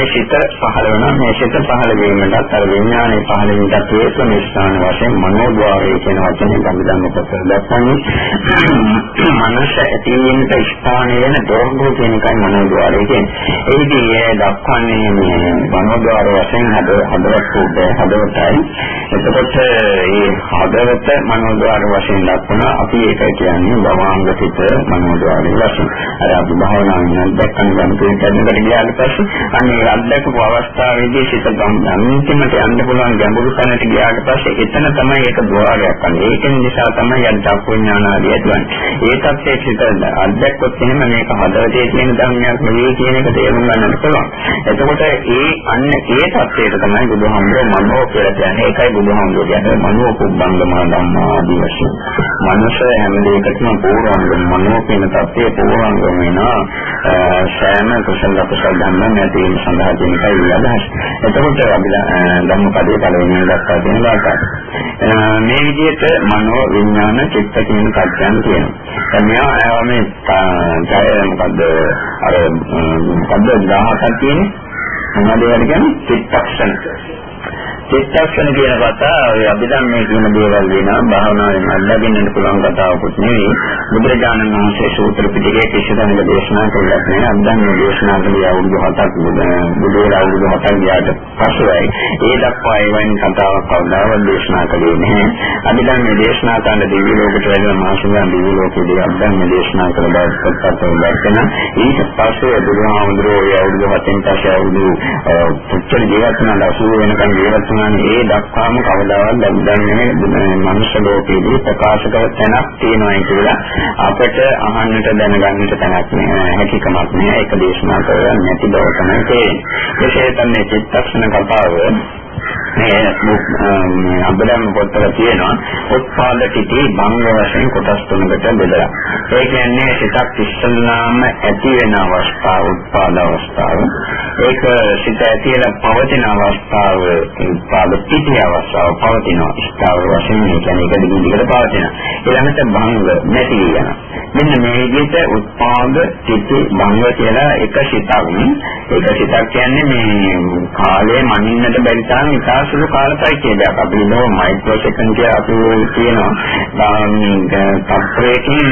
Speaker 1: මේ සිත පහළ වෙනවා මේ සිත පහළ වීමකට අර විඥානයේ පහළ වීමකට හේතු නිස්ථාන වශයෙන් මනෝද්වාරය කියන වචනේ ගම්ධර්ම පොතල දක්වන්නේ මනස ඇතිවීමට ස්ථාන වෙන දොර මනෝද්වාරය කියන එකයි මනෝද්වාරය කියන්නේ. ඒකදී ඒ දක්වන්නේ මේ මනෝද්වාර වශයෙන් හද හදවත් හදවතයි. එතකොට මේ හදවත මනෝද්වාර වශයෙන් දක්වන අපි ඒක කියන්නේ භවංග සිත මනෝද්වාරය වශයෙන්. අර අපි භාවනාවෙන් දැක්කම ගන්න දෙයකට ගියාට පස්සේ අනේ අත්දැකපු අවස්ථාවේදී සිත ගම්න්තිමට යන්න පුළුවන් ගැඹුරු තැනට ගියාට පස්සේ එතන තමයි ඒක ద్వාරයක් වන්නේ. ඒක නිසා තමයි අද්දක් විඥාන ආදී ඇතිවන්නේ. ඒකත් ඒ සිත අත්දැක්කොත් එහෙම මේක හදවතේ තියෙන ධර්මයක් නෙවෙයි කියන එක තේරුම් ගන්නට පුළුවන්. එතකොට ඒ අන්න ඒ தත්ත්වයට තමයි බුදුහාමුදුරුවෝ මනෝ කියලා කියන්නේ. ඒකයි බුදුහාමුදුරුවෝ කියන්නේ මනෝ කුබ්බංගම ධම්මා ආදී වශයෙන්. මනස හැම දෙයකටම පූර්වංගම මනෝ කියන தත්ත්වයේ පූර්වංගම වෙනවා. සෑම කුසල කුසල ධර්මයක් ඇති වෙන සඳහා තියෙන එකයි අදහස්. එතකොට අපි ධම්මපදයේ පළවෙනි දක්වා තියෙන වාක්‍යය. මේ විදිහට මනෝ විඥාන චිත්ත කියන කර්යයන් තියෙනවා. දැන් මෙයා මේ මොකද මොකද්ද අර මොකද්ද 17ක් තියෙන්නේ මොනවද ඒවට කියන්නේ චිත්තක්ෂණ චිත්තක්ෂණ කියන කතාව ඔය අභිධර්මයේ කියන දේවල් වෙනවා. භාවනාවෙන් අල්ලගන්නට පුළුවන් කතාවකුත් නෙවෙයි. බුදුරජාණන් වහන්සේ සූත්‍ර පිටකයේ කිසිදෙනෙක් දේශනා කළා නැහැ. අභිධර්මයේ දේශනා කළේ අවුරුදු 7ක් බුදුරජාණන් අවුරුදු 7ක් ගියාට පසුයි ඒ දක්වා ඒ වයින් කතාවක් කවදාවත් දේශනා කළේ නැහැ. අභිධර්මයේ දේශනා කරන දිව්‍ය ලෝකයට වැඩිම මාසුගන් දිව්‍ය ලෝකයේදී අභිධර්මයේ දේශනා කළ බව පොත්පත්වල දැක්කන ඊට පස්සේ බුදුහාමුදුරුවෝ ඒ අවුරුදු 7න් පස්සේ අවුරුදු පුච්චල ජීවත් වෙන 80 වෙනකන් ජීවත් වුණා. නම් ඒ දක්වාම කවදාවත් දැනගන්නේ මනුෂ්‍ය ලෝකයේදී ප්‍රකාශ කර තැනක් තියෙනවා කියලා අපිට අහන්නට දැනගන්නට තැනක් නෑ හැකියාවක් නෑ ඒක දේශනා කරන්නේ නැති බව තමයි තේරෙන්නේ. විශේෂයෙන් මේ චිත්තක්ෂණ කතාව මේ අබ්බදම් පොතේ තියෙනවා උත්පාද කිටි භංග වශයෙන් කොටස් තුනකට බෙදලා. ඒ කියන්නේ සිතක් ඉස්සල්ලාම ඇති වෙන අවස්ථාව උත්පාද අවස්ථාව. ඒක සිත ඇතිලා පවතින අවස්ථාව උත්පාද කිටි අවස්ථාව පවතින ස්ථාවර වශයෙන් මේ කියන්නේ ඒක දිගින් දිගට පවතින. ඊළඟට භංග නැති වෙනවා. මෙන්න මේ විදිහට උත්පාද කිටි භංග කියලා එක සිතක්. ඒක සිතක් කියන්නේ මේ කාලය මනින්නට බැරි තරම් ඉතා සුළු කාල පරිච්ඡේදයක් අපි නෝ මයික්‍රෝ සෙකන්ඩ් කියලා අපි කියනවා තත්පරයකින්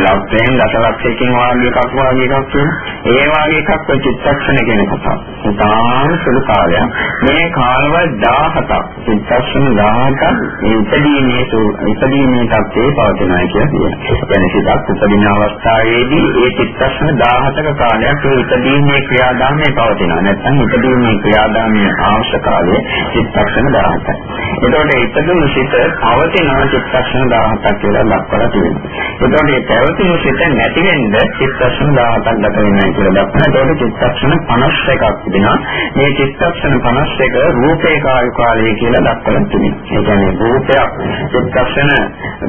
Speaker 1: ලක්ෂයෙන් දසලක්ෂයකින් වාගේ එකක් වාගේ එකක් තියෙනවා ඒ වාගේ එකක් ඔය චිත්තක්ෂණ කියන කතාව. ඉතාම සුළු කාලයක්. මේ කාලවල 17ක් චිත්තක්ෂණ 17ක් ඉපදීමේ ඉපදීමේ තත්ත්වයේ පවතිනවා කියලා කියනවා. කියන්නේ සිතක් උපදින අවස්ථාවේදී ඒ චිත්තක්ෂණ 17ක කාලයක් ඒ ඉපදීමේ ක්‍රියාදාමයේ පවතිනවා. නැත්නම් ඉපදීමේ ක්‍රියාදාමයේ අවශ්‍ය කාලය චිත්තක්ෂණ 17යි. එතකොට ඉපදුණු සිත පවතින චිත්තක්ෂණ 17ක් කියලා දක්වලා තියෙනවා. එතකොට මේ පැවතුණු සිත නැති වෙන්න චිත්තක්ෂණ 17ක් ගත වෙනවා කියලා දක්වනවා. ඒකට චිත්තක්ෂණ 51ක් තිබෙනවා. මේ චිත්තක්ෂණ 51 රූපේ කාය කාලය කියලා දක්වලා තිබෙනවා. ඒ කියන්නේ රූපයක් චිත්තක්ෂණ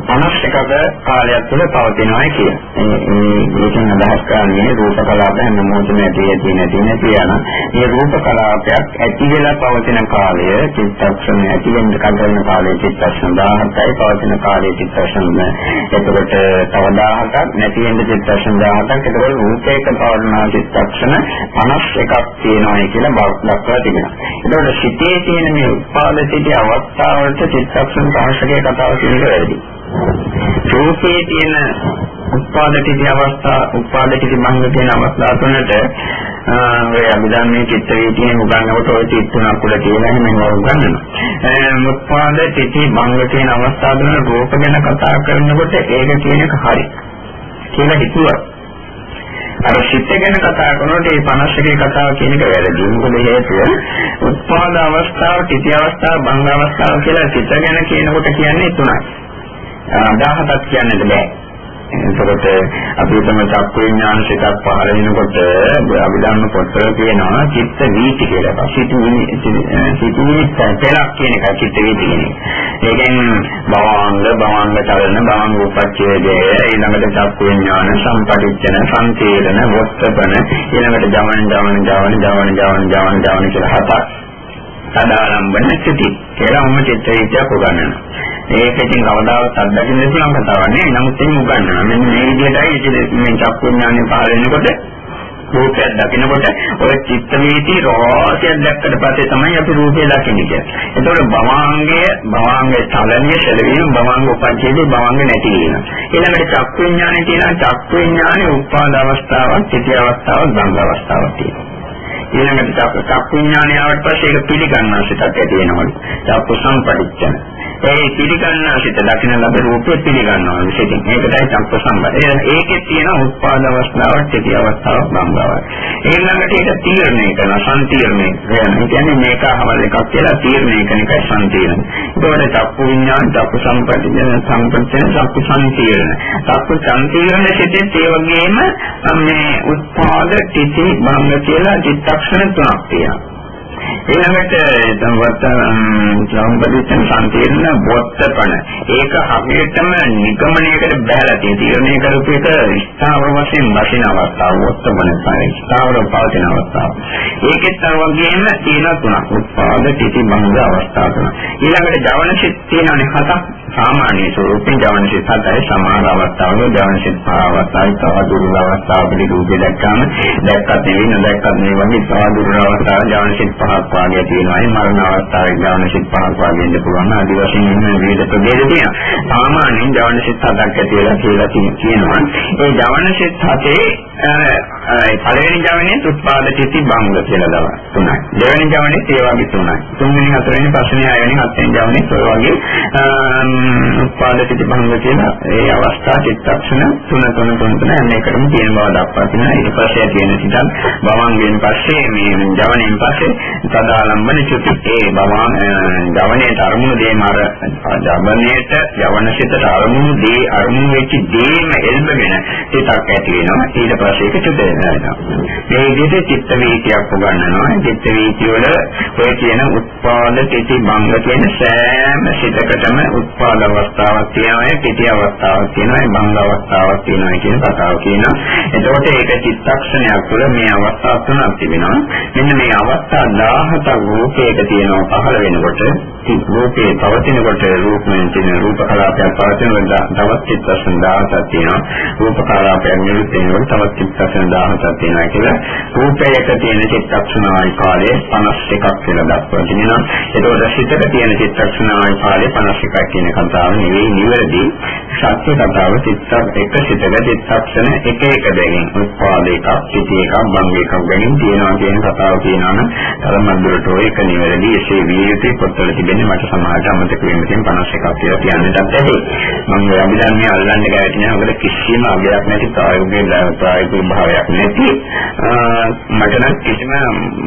Speaker 1: 51ක කාලයක් තුළ පවතිනවා කියන. මේ මේකෙන් අදහස් කරන්නේ රූප කලාප හැම මොහොතම ඇති ඇති නැති නැති යන මේ රූප කලාපයක් ඇති වෙලා පවතින කාලය කාලය චිත්තක්ෂණ ඇති වෙන්න කඩන කාලය චිත්තක්ෂණ 17යි පවතින කාලය චිත්තක්ෂණ එතකොට තව 17ක් නැති වෙන්න චිත්තක්ෂණ 17ක් එතකොට රූපයක පවර්ණ චිත්තක්ෂණ 51ක් තියෙනවා කියලා දක්වලා තිබෙනවා. එතකොට සිතේ තියෙන මේ උත්පාද සිටි අවස්ථාවලට චිත්තක්ෂණ 51 කතාව කියන එක වැරදි. රූපේ තියෙන උත්පාද සිටි අවස්ථා උත්පාද සිටි මංග කියන අවස්ථා තුනට ඔය අභිධර්මයේ චිත්ත වීතියෙන් උගන්වනකොට ඔය චිත්ත තුනක් උඩ තියෙනවා එහෙම උගන්වනවා. මුත්පාද චිති භංග කියන අවස්ථාවල රූප ගැන කතා කරනකොට ඒක කියන එක හරි. කියලා හිතුවා. අර සිත් ගැන කතා කරනකොට මේ 51 කතාව කියන එක වැරදි. මොකද හේතුව උත්පාද අවස්ථාව, තිති අවස්ථාව, භංග අවස්ථාව කියලා සිත් ගැන කියනකොට කියන්නේ තුනයි. 17ක් කියන්නද බෑ. එතකොට අපි තම චක්ක විඥාන සිතක් පහළ වෙනකොට අභිධර්ම පොතේ කියනවා චිත්ත වීති කියලා. සිතුවිලි සිතුවිලි පෙරක් කියන එක චිත්ත වීති කියන්නේ. ඒකෙන් භවංග භවංග චලන භවංග උපච්ඡේදය ඊළඟට චක්ක විඥාන සම්පටිච්ඡන සංකේතන වොත්තපන ඊළඟට ජවන ජවන ජවන ජවන ජවන ජවන ජවන කියලා හතක්. සදාලම්බන සිටි කියලා ඔන්න චිත්ත වීතියක් උගන්වනවා. ඒක ඉතින් කවදාවත් අත්දැකීම් නැතිනම් කතාවක් නෙවෙයි. නමුත් ඒක උගන්වනවා. මෙන්න මේ විදිහටයි මේ චක්කුඥානෙ පහළ වෙනකොට රූපයක් දකිනකොට ඔය චිත්ත වීති රෝසයක් දැක්කට පස්සේ තමයි අපි රූපය දකින්නේ කියන්නේ. ඒතකොට භවාංගය භවාංගයේ චලනීය ශරීරයෙන් භවාංග උපච්ඡේදේ භවාංග නැති වෙනවා. ඊළඟට චක්කු විඥානේ තියෙනවා චක්කු විඥානේ උපාද අවස්ථාවක්, චිත්‍ය අවස්ථාවක්, ගංග අවස්ථාවක් තියෙනවා. ඊළඟට චක්කු විඥානය ආවට පස්සේ ඒක පිළිගන්නා සිතක් ඇති වෙනවලු. චක්කු සම්පටිච්ඡන. ඒ පිළිගන්නා සිත දකින්න ලබ රූපේ පිළිගන්නවා විශේෂයෙන්. ඒකටයි චක්කු සම්පත. ඒකේ තියෙන උත්පාද අවස්ථාවක්, චේති අවස්ථාවක්, බංගාවක්. ඊළඟට ඒක තීරණය කරන සම්තීරණය වෙනවා. කියන්නේ මේක අහවල එකක් කියලා තීරණය කරන එකයි සම්තීරණ. ඒකෝට චක්කු විඥාන, චක්කු සම්පටිච්ඡන, සම්පටිච්ඡන, චක්කු සම්තීරණ. චක්කු සම්තීරණ සිතේ ඒ වගේම මේ උත්පාද, චේති, බංග කියලා චිත්තක් ලක්ෂණ තුනක් තියෙනවා. ඊළඟට සම්වත්ත සම්පදිතන සම්පීර්ණ බොත්තපණ ඒක හරියටම නිගමනයකට බහැලා තියෙන තීරණය කරපු එක ස්ථාවර වශයෙන් වශයෙන් අවස්ථාව බොත්තපණ තමයි ස්ථාවර පවතින අවස්ථාව ඒකෙත් වගේම තියෙන තුනක්. උත්පාද තිති බංග අවස්ථා තුන. ඊළඟට ජවන සිත් තියෙනනේ හතක්. සාමාන්‍ය ස්වරූපයෙන් ජවන සිත් හතයි. සමාන අවස්ථාවල ජවන සිත් පහ අවස්ථාවයි. තව දුර්වල අවස්ථාවකදී රූපේ දැක්කම දැක්කත් නෙවෙයි නොදැක්කත් නෙවෙයි වගේ තව දුර්වල අවස්ථාව ජවන සිත් පහක් වාගේ තියෙනවා. මරණ අවස්ථාවේ ජවන සිත් පහක් වාගේ ඉන්න පුළුවන් ආදි වශයෙන් මේ විවිධ ප්‍රභේද තියෙනවා. සාමාන්‍යයෙන් ජවන සිත් හතක් ඇති වෙලා කියලා කියනවා. ඒ ජවන සිත් හතේ පළවෙනි ජවනේ උත්පාද චිති භංග කියලා දවස් තුනයි. දෙවෙනි ජවනේ ඒ වගේ තුනයි. තුන්වෙනි හතරවෙනි පස්වෙනි හයවෙනි හත්වෙනි ජවනේ ඔය වගේ උත්පාදක භංග කියලා ඒ අවස්ථා චිත්තක්ෂණ තුන තුන තුන තුන හැම එකටම තියෙන බව දක්වා තිනවා ඊට පස්සේ තියෙන සිතක් භවංගෙන් පස්සේ මේ ජවණයෙන් පස්සේ සදාලම්බන චුති. ඒ භවං ජවණයට අරමුණු දෙම අර ජවණයට යවන සිතට අරමුණු දේ අරමුණු වෙච්ච දේම එල්බගෙන සිතක් ඇති වෙනවා. ඊට පස්සේ ඒක චුත වෙනවා. මේ විදිහට චිත්ත වීතියක් උගන්වනවා. චිත්ත වීතිය වල ඔය කියන උත්පාද තිති භංග කියන සෑම සිතකටම උත්පාද උපාද අවස්ථාවක් තියෙනවා. පිටි අවස්ථාවක් තියෙනවා. භංග අවස්ථාවක් තියෙනවා කියන කතාව කියනවා. එතකොට ඒක චිත්තක්ෂණයක් තුළ මේ අවස්ථා තුනක් තිබෙනවා. මෙන්න මේ අවස්ථා 17ක් රූපයක තියෙනවා පහළ වෙනකොට රූපේ පවතිනකොට රූපයෙන් තියෙන රූප කලාපයක් පවතිනකොට තවත් චිත්තක්ෂණ 17ක් තියෙනවා. රූප කලාපයක් නිරුත් වෙනකොට තවත් චිත්තක්ෂණ 17ක් තියෙනවා කියලා රූපයක තියෙන චිත්තක්ෂණ ආයි කාලය 51ක් කියලා දක්වලා තිනවා. එතකොට සිතක තියෙන චිත්තක්ෂණ ආයි කාලය 51ක් කියන කතාව නෙවෙයි නිවැරදි සත්‍ය කතාව චිත්තක් එක සිතක චිත්තක්ෂණ එක එක දෙකින් උත්පාද එකක් පිටි එකක් බංග එකක් ගැනීම තියෙනවා කියන කතාව කියනවා නම් තරමද්දුරට ඒක නිවැරදි එසේ විය යුතුයි පොත්වල තිබෙන්නේ මට සමාජ අමතක වීම තියෙන 51ක් කියලා කියන්නටත් ඇති මම ඔය අභිධර්මයේ අල්ලන්න ගෑවිත් නෑ මොකද කිසිම අගයක් නැති ප්‍රායෝගික ප්‍රායෝගික භාවයක් නැති මට නම් කිසිම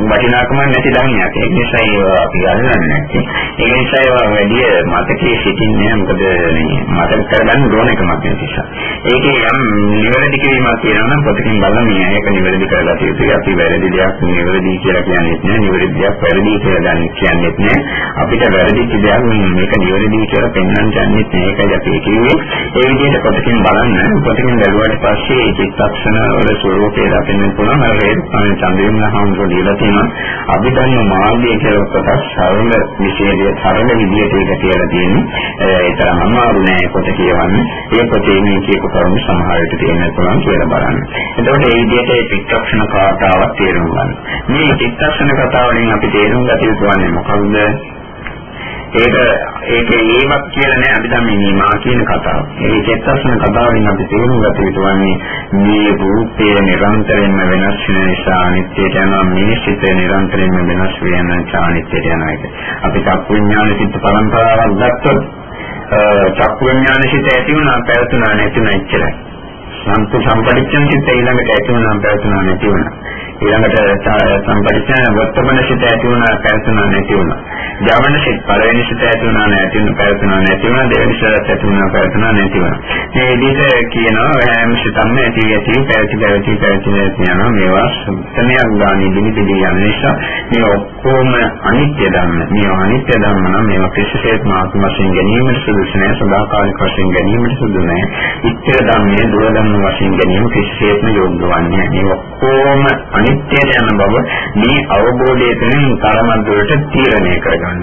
Speaker 1: වටිනාකමක් නැති ධර්මයක් ඒ නිසා ඒවා අපි අල්ලන්නේ නැති ඒ නිසා ඒවා වැඩි මතකයේ සිටින්නේ නෑ මොකද මේ මතක කරගන්න ඕන එකමක් නිසා. ඒකේ යම් නිවැරදි කිරීමක් තියෙනවා නම් පොතකින් බලලා මේ ඒක නිවැරදි කරලා තියෙන්නේ. අපි වැරදි දෙයක් නිවැරදි කියලා කියන්නේ නෑ. නිවැරදි දෙයක් වැරදි කියලා කියන්නේ නෑ. අපිට වැරදි දෙයක් මේක නිවැරදි කියලා පෙන්වන්න යන්නේ නෑ. ඒකයි අපි කිව්වේ. ඒ විදිහට පොතකින් බලන්න. පොතකින් බැලුවාට පස්සේ චිත්තක්ෂණ වල ස්වરૂපය දකින්න පුළුවන්. අර ඒ චන්දේම හම්බුනේ දීලා තියෙනවා. අභිධර්ම මාර්ගය කියලා කොටස් සරල විශේෂය සරල විදිහට ඒක කියලා තියෙන්නේ. ඒ තරම් අමාරු නෑ පොත කියවන්න. ඒ පොතේ මේ කියපු කරුණු සමහර විට තියෙන්න පුළුවන් කියලා බලන්න. එතකොට මේ විදිහට ඒ චිත්තක්ෂණ කතාවක් තේරුම් ගන්න. මේ චිත්තක්ෂණ කතාවලින් අපි තේරුම් ගත යුතු වන්නේ මොකක්ද? ඒක ඒකේ ඒවත් කියලා නෑ අපි දැන් මේ මා කියන කතාව. ඒ චේතසන කතාවෙන් අපි තේරුම් ගත යුතු වන්නේ මේ රූපය නිරන්තරයෙන්ම වෙනස් වෙන නිසා අනිත්‍යයට යනවා මේ සිත නිරන්තරයෙන්ම වෙනස් වෙන නිසා අනිත්‍යයට යනවා ඒක. අපි චක්කු විඥාන සිත් පරම්පරාවක් ගත්තොත් චක්කු විඥාන සිත් ඇති වුණා පැවතුණා නැති වුණා එච්චරයි. සම්පූර්ණ සම්පටිච්ඡන් සිත් ඊළඟට ඇති වුණා පැවතුණා නැති වුණා. ඊළඟට සම්පරිච්ඡේන වර්තමන සිත ඇති වුණා පැවතුණා නැති වුණා. ජවන සිත පළවෙනි සිත ඇති වුණා නැති වුණා පැවතුණා නැති වුණා දෙවෙනි සිත ඇති වුණා පැවතුණා නැති වුණා. මේ විදිහට කියනවා හැම සිතක්ම ඇති ඇති පැවති පැවති පැවති යනවා මේවා සම්පතනයක් ගානේ දිවි දිවි යන නිසා මේ ඔක්කොම අනිත්‍ය ධර්ම. මේ අනිත්‍ය ධර්ම නම් මේවා කිසිසේත් මාත්ම වශයෙන් ගැනීමට සුදුසු නැහැ සදාකාලික වශයෙන් ගැනීමට සුදුසු නැහැ. ඉච්ඡා ධර්මයේ දුර ධර්ම වශයෙන් ගැනීම කිසිසේත්ම යොග්‍ය වන්නේ නැහැ. මේ ඔක්කොම අනිත්‍යයට යන බව මේ අවබෝධය තුළින් තරමක් දුරට තීරණය කරගන්න.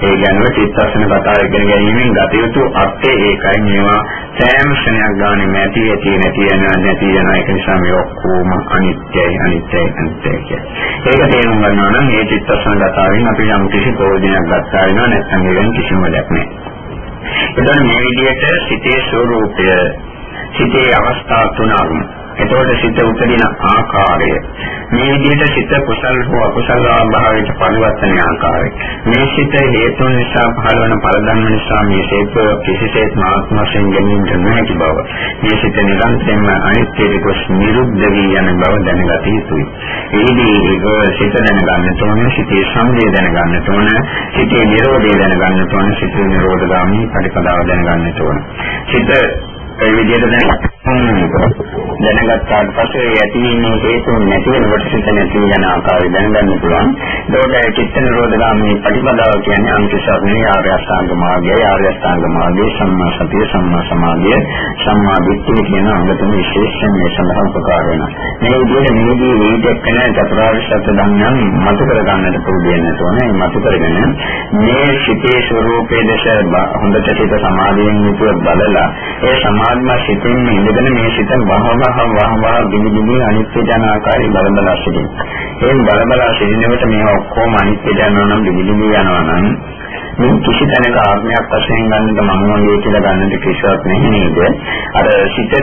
Speaker 1: ඒ ගැනව චිත්තසන කතාව ඉගෙන ගැනීමෙන් ගත යුතු අර්ථය ඒකයි මේවා සෑම ක්ෂණයක් ගානේ නැති ඇති නැති යන නැති යන ඒක නිසා මේ ඔක්කොම අනිත්‍යයි අනිත්‍යයි අනිත්‍යයි කියන්නේ. ඒක තේරුම් ගන්නවා නම් මේ චිත්තසන කතාවෙන් අපි යම් කිසි ප්‍රයෝජනයක් ගන්නවා නැත්නම් ඒකෙන් කිසිම දෙයක් නැහැ. එතන මේ විදිහට සිතේ ස්වરૂපය සිතේ අවස්ථා තුනක්. එතකොට සිත උපදින ආකාරය. මේ විදිහට සිත කුසල් හෝ අකුසල භාවයට පරිවර්තන ආකාරය. මේ සිත හේතුන් නිසා පහළවන පළදන්න නිසා මේ සිත කිසිසේත් මාත්ම වශයෙන් ගැනීමට නොහැකි බව. මේ සිත නිරන්තරයෙන්ම අනිත්‍යයට ගොස් නිරුද්ධ වී යන බව දැනගත යුතුයි. ඒදී ඒක සිත දැනගන්න ඕනේ සිතේ සම්මේ දැනගන්න ඕනේ සිතේ නිරෝධය දැනගන්න ඕනේ සිතේ නිරෝධගාමී පරිපදාව දැනගන්න ඕනේ. සිත ඒ විදිහට දැනගන්න දැනගත්තාට පස්සේ ඇතිවීමේ හේතුන් නැති වෙනකොට සිත නැති යන ආකාරය දැනගන්න පුළුවන්. ඒකට චිත්ත නිරෝධගාමී ප්‍රතිපදාව කියන්නේ අන්තිශාසනයේ ආර්ය අෂ්ටාංග මාර්ගය, ආර්ය අෂ්ටාංග මාර්ගය, සම්මා සතිය, සම්මා සමාධිය, සම්මා දිට්ඨිය කියන අංග තුන විශේෂයෙන් මේ සඳහා උපකාර වෙනවා. මේ විදිහට මේදී වේදකන චතුරාර්ය සත්‍ය ධර්මයන් මත කර ගන්නට පුරුදු වෙන්න ඕනේ. මත කරගෙන මේ සිතේ ස්වરૂපයේ දැස හොඳට සිත සමාධියෙන් යුතුව බලලා ඒ සමාධිමත් සිතින් ඉඳගෙන මේ සිත වහවහ වහවහ දිවි දිවි අනිත්‍ය ජන ආකාරي බලබලා සිටින. එයින් බලබලා සිටිනකොට මේ ඔක්කොම අනිත්‍ය ජනනවා නම් දිවි දිවි යනවා නම් මේ කිසි තැනක ආත්මයක් වශයෙන් ගන්නට මම වගේ කියලා ගන්නට කිසිවක් නැහැ නේද? අර සිතට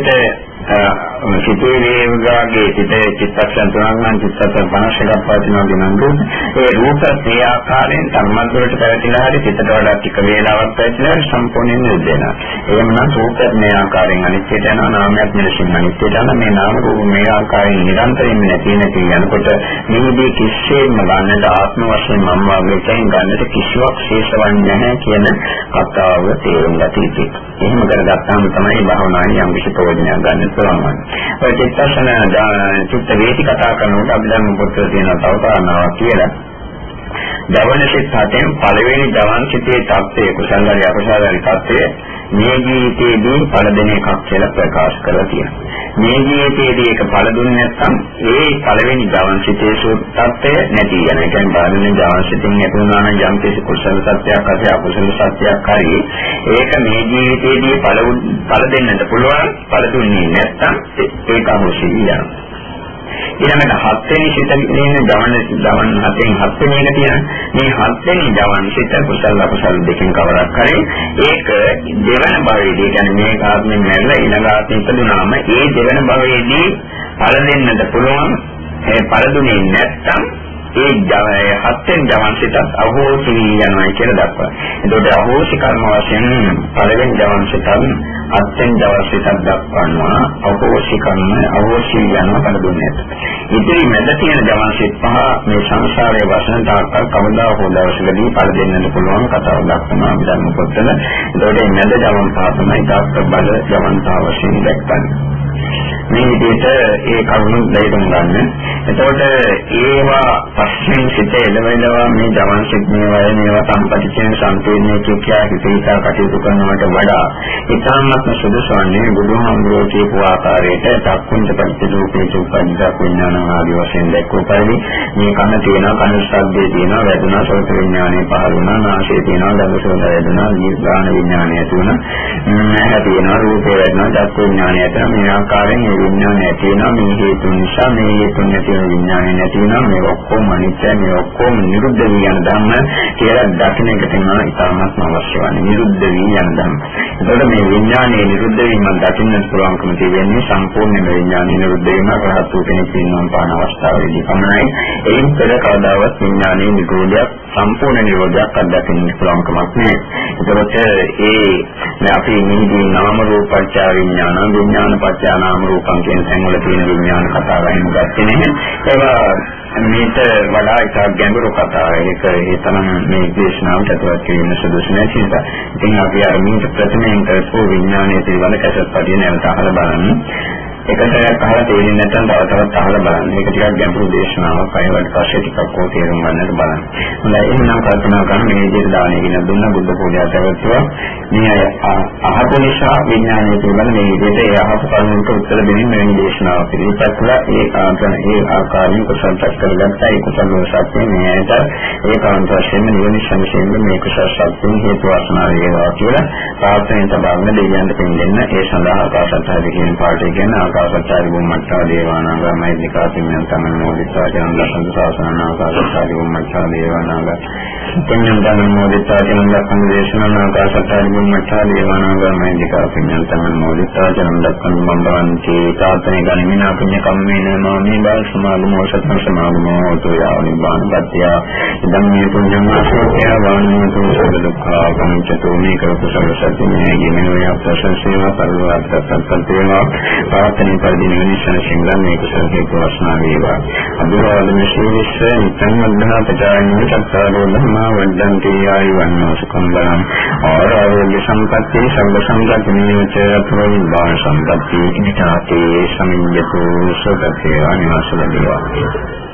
Speaker 1: සිතේ වේගාගේ සිතේ චිත්තක්ෂණ තුනක් නම් චිත්තක්ෂණ 50ක් පවතිනවා කියනකොට ඒ රූප ඒ ආකාරයෙන් ධර්මද්වලට පැවතිලා හරි සිතට වඩා ටික වේලාවක් පැවතිලා සම්පූර්ණයෙන් නිරුද්ධ වෙනවා. එහෙමනම් රූප මේ ආකාරයෙන් අනිත්‍යයට යනවා නාමයක් මෙලෙසින් අනිත්‍යයට යනවා මේ නාම රූප මේ ආකාරයෙන් නිරන්තරයෙන් නැති නැති යනකොට මේදී කිසිසේත්ම ගන්නට ආත්ම වශයෙන් මම වාගේ කෙනෙක් ගන්නට කිසිවක් ශේෂවන්නේ නැහැ කියන කතාව තේරුම් ගත යුතුයි. එහෙම කරගත්තාම තමයි භාවනාවේ යම් කිසි ප්‍රයෝජනයක් ගන්න පුළුවන්. ඔය චිත්තසන චිත්ත වේති කතා කරනකොට අපි දැන් පොතේ තියෙන තව කාරණාවක් කියලා. දවන සිත් හතෙන් පළවෙනි දවන් සිතේ தත්ත්වය කුසලරි අකුසලරි தත්ත්වය මේ ජීවිතයේදී පළ දෙන එකක් කියලා ප්‍රකාශ කරලා තියෙනවා. මේ ජීවිතයේදී ඒක පළ දුන්නේ නැත්නම් ඒ පළවෙනි දවන් සිතේ සූත්‍රය නැති යන. ඒ කියන්නේ බලන්නේ දවන් සිතින් නැතුණා නම් යම් කිසි කුසල සත්‍යයක් හරි අකුසල සත්‍යයක් හරි ඒක මේ ජීවිතයේදී පළ පළ දෙන්නට පුළුවන්. පළ දුන්නේ නැත්නම් ඒක අහෝසි යනවා. ඊළඟට හත්වෙනි සිත කියන ගමන ගමන් හතෙන් හත්වෙනි එක තියෙන මේ හත්වෙනි ගමන් සිත කුසල අකුසල දෙකෙන් කවරක් කරේ. ඒක දෙවන භවයේදී කියන්නේ මේ ආත්මෙන් මැරලා ඊළඟ ආත්මෙ ඉපදුනාම ඒ දෙවන භවයේදී පළ දෙන්නට පුළුවන් ඒ පළ දුන්නේ නැත්තම් ඒ හත්ෙන් ජවන් සිතත් අහෝසි යනවා කියලා දක්වනවා. එතකොට අහෝසි කර්ම වශයෙන් පළවෙනි ජවන් සිතත් හත්ෙන් ජවන් සිතත් දක්වනවා. අහෝසි කර්ම අහෝසි යනවා කල දුන්නේ. ඉතින් මැද තියෙන ජවන් සිත් පහ මේ සංසාරයේ වසන තාක්කල් කවදා හෝ දවසකදී පළ දෙන්නට පුළුවන් කතාව දක්වනවා විධර්ම පොතල. එතකොට මැද ජවන් පහ තමයි තාක්ක බල ජවන් පහ වශයෙන් දක්වන්නේ. මේ විදිහට ඒ කරුණු දෙයින් ගන්න. එතකොට ඒවා පස්යෙන් සිට එළවෙනවා මේ ජවන් සිත් මේවා මේවා සම්පටිච්ඡේන සම්පේන්නේ කියා හිතේසා කටයුතු කරනවට වඩා ඉතාමත්ම සුදුසුවන්නේ බුදුහාමුදුරුවෝ කියපු ආකාරයට දක්ුණට පරිච්ඡේදෝපේ උපදිතා කුඥාන ආදී වශයෙන් දැක්වූ පරිදි මේ කන තියෙනවා කන ශබ්දේ තියෙනවා වැදුනා සෝත විඥානේ පහළ වුණා නාසය තියෙනවා දස සෝත වැදුනා නිර්වාණ විඥානය ඇති වුණා නැහැ තියෙනවා රූපේ වැදුනා දක්ඛ විඥානය ඇති මේ ආකාරයෙන් මේ විඥානය ඇති වෙනවා මේ හේතු නිසා මේ හේතු නැති වෙන විඥානය නැති වෙනවා මේ ඔක්කොම අනිත්‍ය මේ ඔක්කොම නිරුද්ධ වී යන ධර්ම කියලා දකින්න එක තමයි ඉතාමත් අවශ්‍ය වන්නේ. නිරුද්ධ වී යන ධර්ම. එතකොට මේ විඥානයේ නිරුද්ධ වීම දකින්න පුළුවන්කම තියෙන්නේ සම්පූර්ණ විඥානයේ නිරුද්ධ වීම රහත් වූ කෙනෙක් ඉන්නවා පාන අවස්ථාවේදී පමණයි. ඒන් පෙර කවදාවත් විඥානයේ නිරෝධයක් සම්පූර්ණ නිරෝධයක් අත්දකින්න පුළුවන්කමක් නෑ. එතකොට ඒ අපි නිදී නාම රූපච්ඡා විඥාන විඥාන පත්‍යා නාම රූපං කියන තැන්වල තියෙන විඥාන කතාවෙන් ගත්තේ නැහැ. ඒවා මේට වඩා ඉතා ගැඹුරු කතාවක්. ඒක ඒ තරම් මේ දේශනාවට ඇතුළත් කිරීම සුදුසු නැති නිසා. ඉතින් අපි අර මේක ප්‍රථමයෙන් කරපු විඥානයේ පිළිබඳ කැසට් පදිය නැවත අහලා බලන්න. එක සැරයක් අහලා තේරෙන්නේ නැත්නම් තව තවත් අහලා බලන්න. මේක ටිකක් ගැඹුරු දේශනාවක්. අයවට පස්සේ ටිකක් ඕක තේරුම් ගන්නට බලන්න. හොඳයි එහෙනම් කල්පනා කරන මේ විදිහට දාණය කියන දුන්න බුද්ධ පූජා කරවත්වා. මේ අහපු නිසා විඥානයේ පිළිබඳ මේ විදිහට ඒ අහපු කරුණුට උත්තර දෙමින් මේ දේශනාව පිළිපැත් කළා. ඒ ආකාරයෙන් ඒ ආකාරයෙන් කුසල් පත් කරගත්තා. ඒ කුසල සත්‍යයෙන් මේකට ඒ කාන්ත වශයෙන් නිවන සම්ශේෂයෙන් මේ කුසල සත්‍යයෙන් හේතු වාසනා වේවා කියලා ප්‍රාර්ථනා තබන්න දෙවියන්ට පින් දෙන්න. ඒ සඳහා ආකාශත්හාදී කියන පාඩේ ගැන ආකාශචාරි බුම්මච්ඡා දේවානාග මෛත්‍රිකා පින්නන් තමන් මොදිතා ජන දසන සාසන ආකාශචාරි බුම්මච්ඡා දේවානාග පින්නන් තමන් මොදිතා ජන දසන දේශන ආකාශචාරි බුම්මච්ඡා දේවානාග මෛත්‍රිකා පින්නන් තමන් මොදිතා ජන දසන බම්බවන්ති තාතනේ ගනිමිනා පුඤ්ඤ කම්මේන මාමේ බාල සමාගමෝ සතං සමාගමෝ තෝ යාව නිබ්බාන පත්‍ය ඉදම් මේ පුඤ්ඤං ආසෝක්‍ය වාණියතු සබ්බ දුක්ඛා පංචතෝ මේ කරපසල සත්‍යමේ ගෙමිනෝ යප්පසං සේවා පරිවාර්ථ සම්පන්තේවා ප්‍රාර්ථනා පරිදි නිවනිසන සිංහලන් මේ කුසල හේතු වාසනා වේවා. අභිවාදන ශීලස්ස නිතං වද්ධා පචායන චත්තාරෝ ධම්මා වද්දන්ති ආයුවන්නෝ සුඛං බලං ආරෝග්‍ය සම්පatti සම්බ සම්පatti නියච ප්‍රවිභාන සම්පatti ඉනිතාතේ සමිඤ්ඤතු සුඛේ අනිවාසල දේවා.